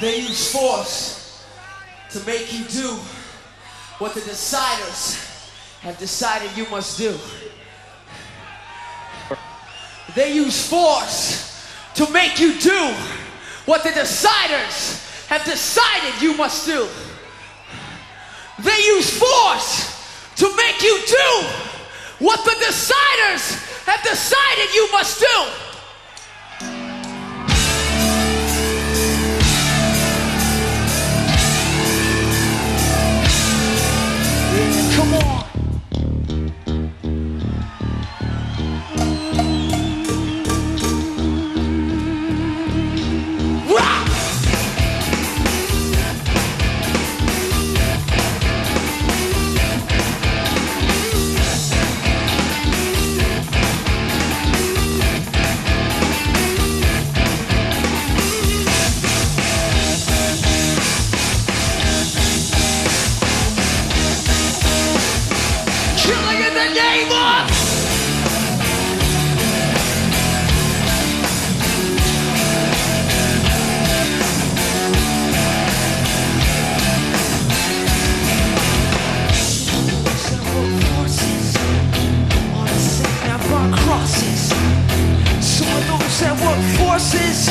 They use force to make you do what the deciders have decided you must do. They use force to make you do what the deciders have decided you must do. They use force to make you do what the deciders have decided you must do. horses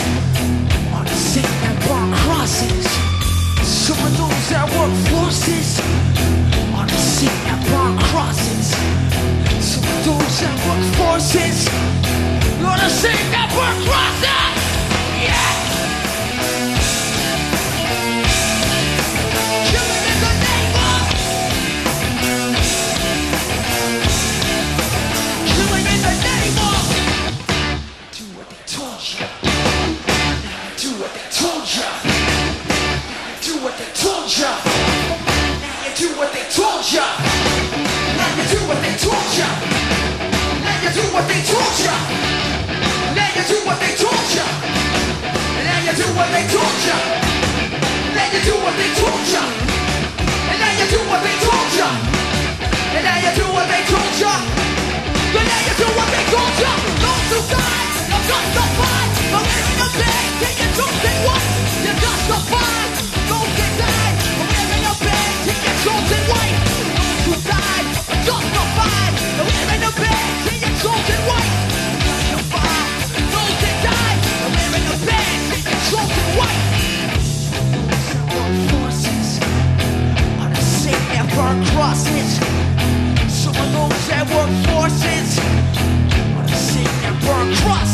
on the sick and bar crosses. Some of those that work forces on the sick and bar crosses. Some of those that work forces on the sick and bar crosses. what they told ya. Now you do what they told ya. Now you do what they told ya. Now you do what they told ya. Now you do what they told ya. Now you do what they told ya.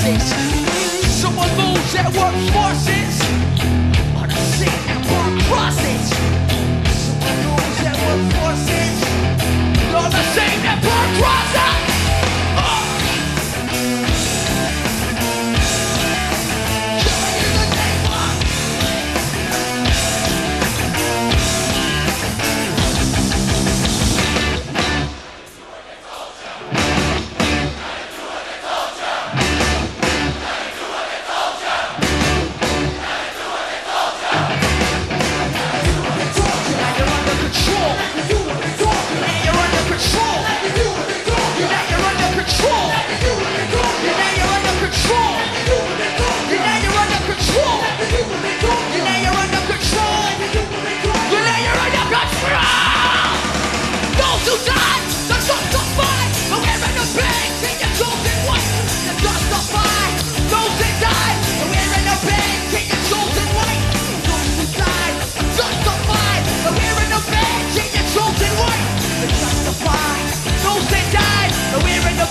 forces. Someone moves at work forces.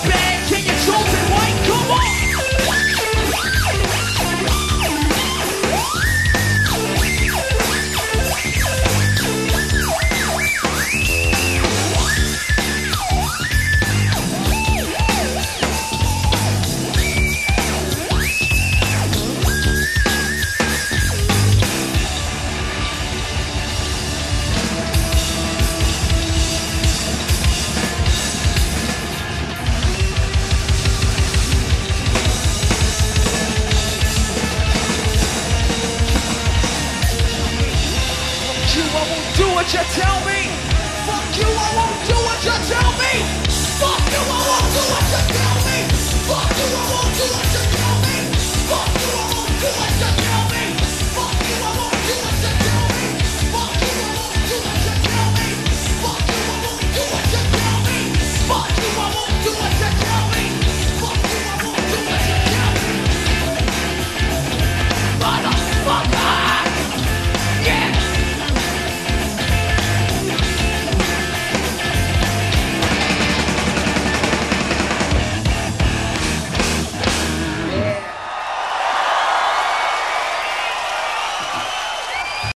baby. you, I want.